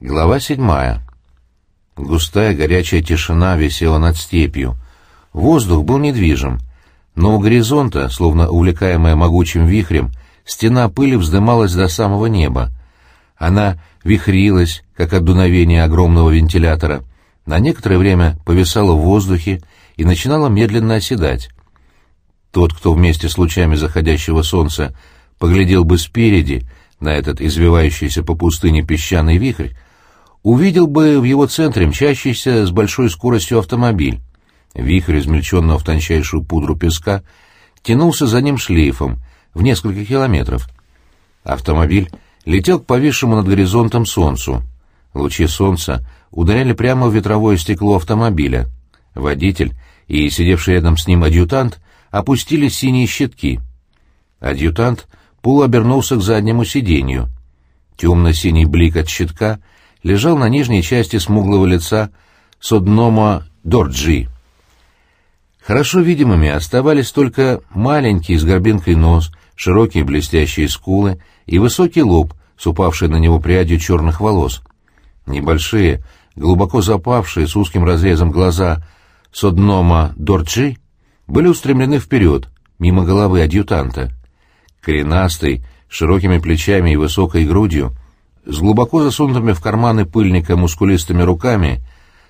Глава седьмая. Густая горячая тишина висела над степью. Воздух был недвижим, но у горизонта, словно увлекаемая могучим вихрем, стена пыли вздымалась до самого неба. Она вихрилась, как от дуновения огромного вентилятора, на некоторое время повисала в воздухе и начинала медленно оседать. Тот, кто вместе с лучами заходящего солнца поглядел бы спереди на этот извивающийся по пустыне песчаный вихрь, увидел бы в его центре мчащийся с большой скоростью автомобиль. Вихрь, измельченного в тончайшую пудру песка, тянулся за ним шлейфом в несколько километров. Автомобиль летел к повисшему над горизонтом солнцу. Лучи солнца ударяли прямо в ветровое стекло автомобиля. Водитель и сидевший рядом с ним адъютант опустили синие щитки. Адъютант полуобернулся к заднему сиденью. Темно-синий блик от щитка — лежал на нижней части смуглого лица Соднома Дорджи. Хорошо видимыми оставались только маленький с горбинкой нос, широкие блестящие скулы и высокий лоб с упавшей на него прядью черных волос. Небольшие, глубоко запавшие с узким разрезом глаза Соднома Дорджи были устремлены вперед, мимо головы адъютанта. Коренастый, широкими плечами и высокой грудью — с глубоко засунутыми в карманы пыльника мускулистыми руками,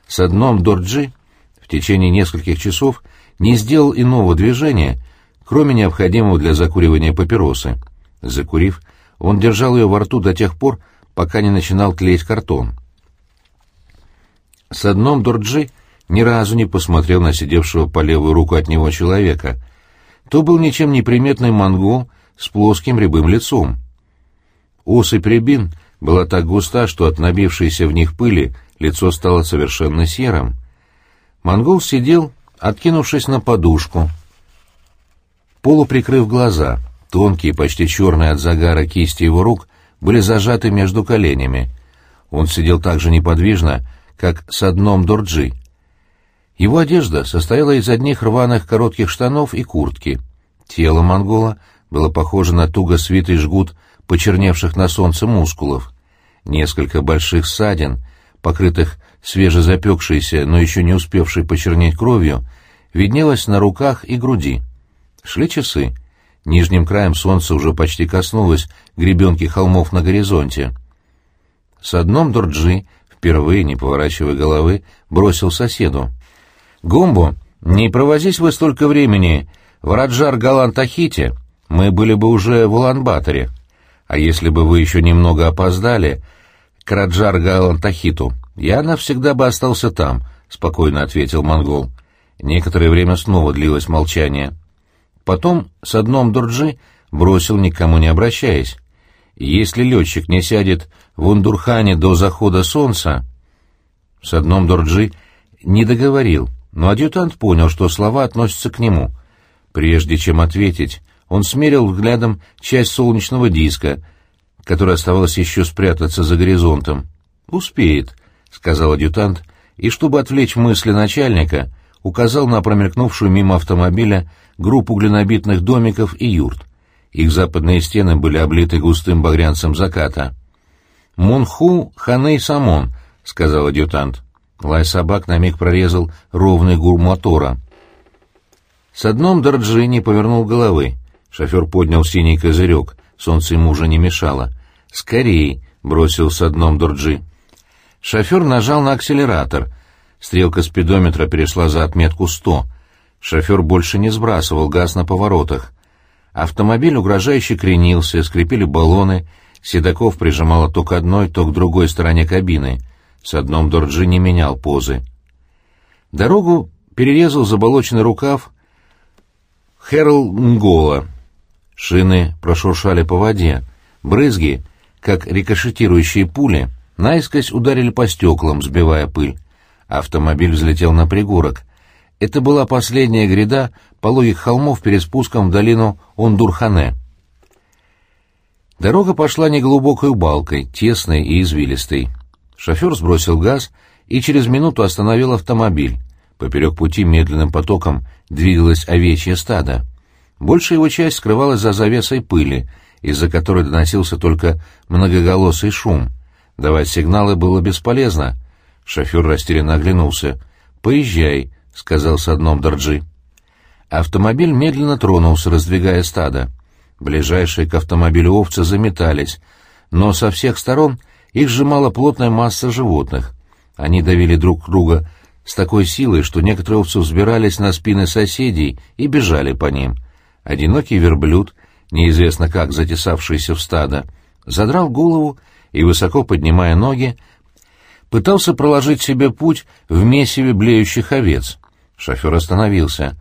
с одном Дорджи в течение нескольких часов не сделал иного движения, кроме необходимого для закуривания папиросы. Закурив, он держал ее во рту до тех пор, пока не начинал тлеть картон. С одном Дорджи ни разу не посмотрел на сидевшего по левую руку от него человека. То был ничем не приметный монгол с плоским рябым лицом. Осыпь рябин — была так густа, что от набившейся в них пыли лицо стало совершенно серым. Монгол сидел, откинувшись на подушку, полуприкрыв глаза. Тонкие, почти черные от загара кисти его рук были зажаты между коленями. Он сидел так же неподвижно, как с одном дорджи. Его одежда состояла из одних рваных коротких штанов и куртки. Тело монгола было похоже на туго свитый жгут почерневших на солнце мускулов. Несколько больших ссадин, покрытых свежезапекшейся, но еще не успевшей почернеть кровью, виднелось на руках и груди. Шли часы. Нижним краем солнце уже почти коснулось гребенки холмов на горизонте. С одном Дорджи, впервые не поворачивая головы, бросил соседу. «Гумбо, не провозись вы столько времени в Раджар-Галантахите, мы были бы уже в Улан-Баторе». А если бы вы еще немного опоздали к Раджар-Галантахиту, я навсегда бы остался там, — спокойно ответил монгол. Некоторое время снова длилось молчание. Потом с одном Дурджи бросил, никому не обращаясь. Если летчик не сядет в Ундурхане до захода солнца... С одном Дурджи не договорил, но адъютант понял, что слова относятся к нему. Прежде чем ответить, он смерил взглядом часть солнечного диска, которая оставалась еще спрятаться за горизонтом. «Успеет», — сказал адъютант, и, чтобы отвлечь мысли начальника, указал на промелькнувшую мимо автомобиля группу глинобитных домиков и юрт. Их западные стены были облиты густым багрянцем заката. «Мунху Ханей Самон», — сказал адъютант. Лай собак на миг прорезал ровный гул мотора. С одном Дарджини повернул головы. Шофер поднял синий козырек, солнце ему уже не мешало. «Скорей!» — бросил с дном Дурджи. Шофер нажал на акселератор. Стрелка спидометра перешла за отметку сто. Шофер больше не сбрасывал газ на поворотах. Автомобиль угрожающе кренился, скрипели баллоны, Седоков прижимало то к одной, то к другой стороне кабины. С дном Дорджи не менял позы. Дорогу перерезал заболоченный рукав Хэрл Нгола — Шины прошуршали по воде. Брызги, как рикошетирующие пули, наискось ударили по стеклам, сбивая пыль. Автомобиль взлетел на пригорок. Это была последняя гряда пологих холмов перед спуском в долину Ондурхане. Дорога пошла неглубокой балкой, тесной и извилистой. Шофер сбросил газ и через минуту остановил автомобиль. Поперек пути медленным потоком двигалось овечье стадо. Большая его часть скрывалась за завесой пыли, из-за которой доносился только многоголосый шум. Давать сигналы было бесполезно. Шофер растерянно оглянулся. «Поезжай», — сказал с одном Дорджи. Автомобиль медленно тронулся, раздвигая стадо. Ближайшие к автомобилю овцы заметались, но со всех сторон их сжимала плотная масса животных. Они давили друг друга с такой силой, что некоторые овцы взбирались на спины соседей и бежали по ним. Одинокий верблюд, неизвестно как затесавшийся в стадо, задрал голову и, высоко поднимая ноги, пытался проложить себе путь в месиве блеющих овец. Шофер остановился.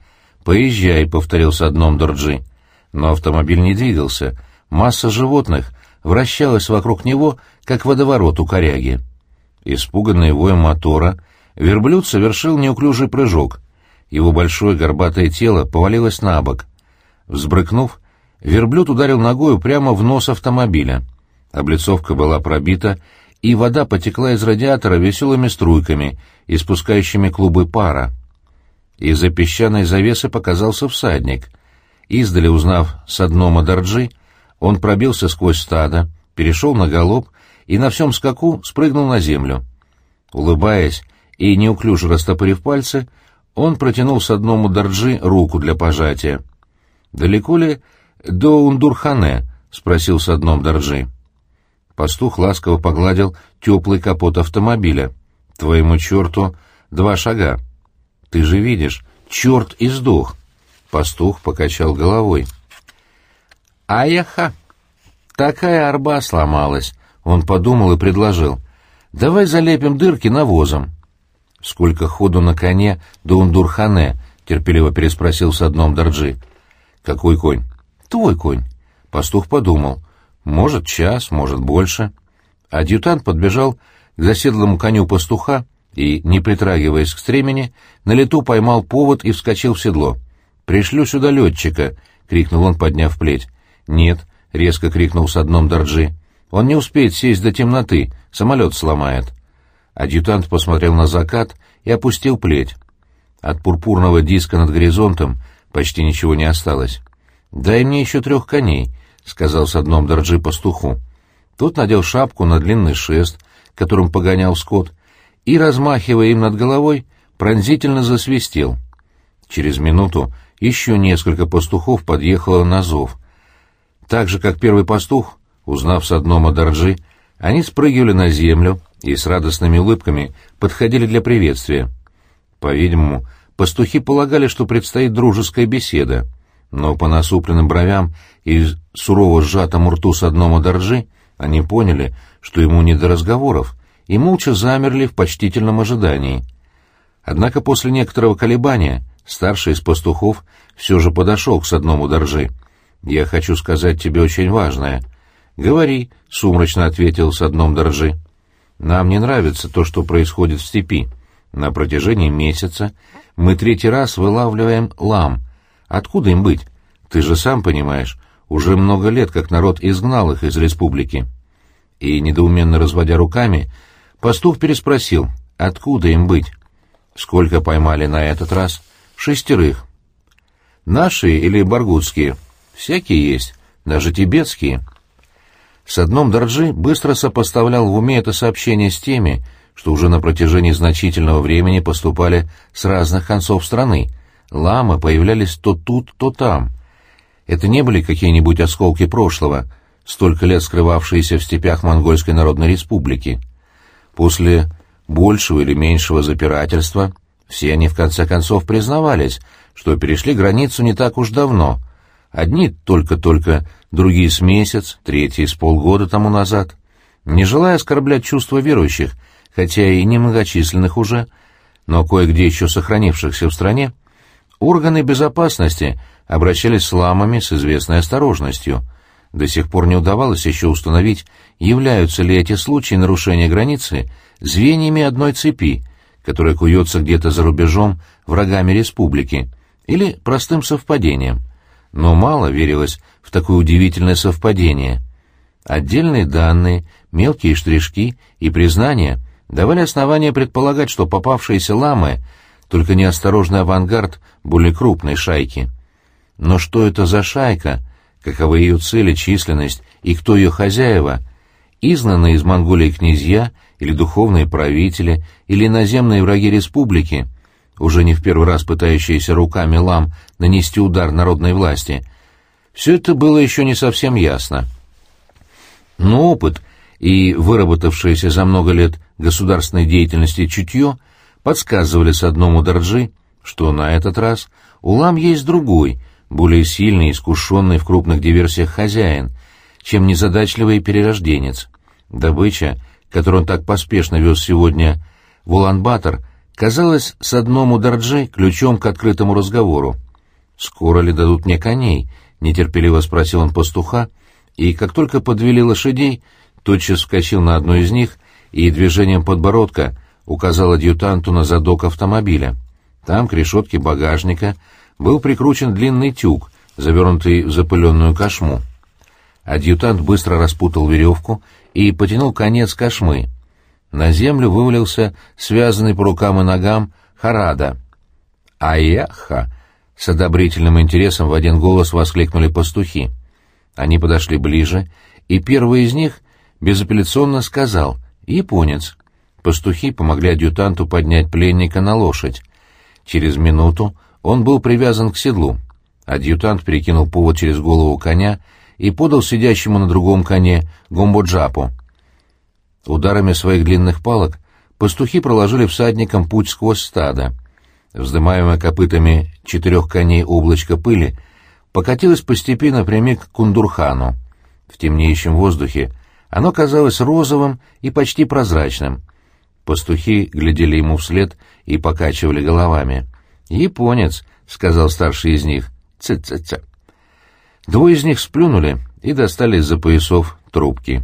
«Поезжай», — повторил с одном Дорджи. Но автомобиль не двигался. Масса животных вращалась вокруг него, как водоворот у коряги. Испуганный воем мотора, верблюд совершил неуклюжий прыжок. Его большое горбатое тело повалилось на бок. Взбрыкнув, верблюд ударил ногою прямо в нос автомобиля. Облицовка была пробита, и вода потекла из радиатора веселыми струйками, испускающими клубы пара. Из-за песчаной завесы показался всадник. Издали узнав с дном Адарджи, он пробился сквозь стадо, перешел на галоп и на всем скаку спрыгнул на землю. Улыбаясь и неуклюже растопырив пальцы, он протянул с одному Дарджи руку для пожатия. «Далеко ли до Ундурхане?» — спросил с одном Дарджи. Пастух ласково погладил теплый капот автомобиля. «Твоему черту два шага». «Ты же видишь, черт и сдох». Пастух покачал головой. «Аяха! Такая арба сломалась!» Он подумал и предложил. «Давай залепим дырки навозом». «Сколько ходу на коне до Ундурхане?» — терпеливо переспросил с одном Дарджи. «Какой конь?» «Твой конь». Пастух подумал. Может, час, может, больше. Адъютант подбежал к заседлому коню пастуха и, не притрагиваясь к стремени, на лету поймал повод и вскочил в седло. «Пришлю сюда летчика!» — крикнул он, подняв плеть. «Нет!» — резко крикнул с одном Дорджи. «Он не успеет сесть до темноты, самолет сломает». Адъютант посмотрел на закат и опустил плеть. От пурпурного диска над горизонтом почти ничего не осталось. «Дай мне еще трех коней», — сказал с одном Дорджи пастуху. Тот надел шапку на длинный шест, которым погонял скот, и, размахивая им над головой, пронзительно засвистел. Через минуту еще несколько пастухов подъехало на зов. Так же, как первый пастух, узнав с одном о Дорджи, они спрыгивали на землю и с радостными улыбками подходили для приветствия. По-видимому, пастухи полагали, что предстоит дружеская беседа но по насупленным бровям и сурово сжатому рту с одном ударжи они поняли, что ему не до разговоров, и молча замерли в почтительном ожидании. Однако после некоторого колебания старший из пастухов все же подошел к содному доржи. «Я хочу сказать тебе очень важное». «Говори», — сумрачно ответил с одном доржи. «Нам не нравится то, что происходит в степи. На протяжении месяца мы третий раз вылавливаем лам, Откуда им быть? Ты же сам понимаешь, уже много лет как народ изгнал их из республики. И, недоуменно разводя руками, пастух переспросил, откуда им быть? Сколько поймали на этот раз? Шестерых. Наши или баргутские? Всякие есть, даже тибетские. С одном Дорджи быстро сопоставлял в уме это сообщение с теми, что уже на протяжении значительного времени поступали с разных концов страны, ламы появлялись то тут, то там. Это не были какие-нибудь осколки прошлого, столько лет скрывавшиеся в степях Монгольской Народной Республики. После большего или меньшего запирательства все они в конце концов признавались, что перешли границу не так уж давно. Одни только-только, другие с месяц, третьи с полгода тому назад. Не желая оскорблять чувства верующих, хотя и немногочисленных уже, но кое-где еще сохранившихся в стране, Органы безопасности обращались с ламами с известной осторожностью. До сих пор не удавалось еще установить, являются ли эти случаи нарушения границы звеньями одной цепи, которая куется где-то за рубежом врагами республики, или простым совпадением. Но мало верилось в такое удивительное совпадение. Отдельные данные, мелкие штришки и признания давали основания предполагать, что попавшиеся ламы — только неосторожный авангард более крупной шайки. Но что это за шайка, каковы ее цели, численность и кто ее хозяева, изгнанные из Монголии князья или духовные правители или иноземные враги республики, уже не в первый раз пытающиеся руками лам нанести удар народной власти, все это было еще не совсем ясно. Но опыт и выработавшееся за много лет государственной деятельности чутье подсказывали с одному Дарджи, что на этот раз у лам есть другой, более сильный искушенный в крупных диверсиях хозяин, чем незадачливый перерожденец. Добыча, которую он так поспешно вез сегодня в Улан-Батор, казалась с одному Ударджи ключом к открытому разговору. «Скоро ли дадут мне коней?» — нетерпеливо спросил он пастуха, и как только подвели лошадей, тотчас вскочил на одну из них и движением подбородка указал адъютанту на задок автомобиля. Там, к решетке багажника, был прикручен длинный тюк, завернутый в запыленную кошму. Адъютант быстро распутал веревку и потянул конец кошмы. На землю вывалился связанный по рукам и ногам Харада. «Аяха!» — с одобрительным интересом в один голос воскликнули пастухи. Они подошли ближе, и первый из них безапелляционно сказал «Японец». Пастухи помогли адъютанту поднять пленника на лошадь. Через минуту он был привязан к седлу. Адъютант перекинул повод через голову коня и подал сидящему на другом коне гомбоджапу. Ударами своих длинных палок пастухи проложили всадникам путь сквозь стадо. Вздымаемое копытами четырех коней облачко пыли покатилось постепенно прямик к Кундурхану. В темнеющем воздухе оно казалось розовым и почти прозрачным. Пастухи глядели ему вслед и покачивали головами. «Японец», — сказал старший из них. «Ц-ц-ц». Двое из них сплюнули и достали из-за поясов трубки.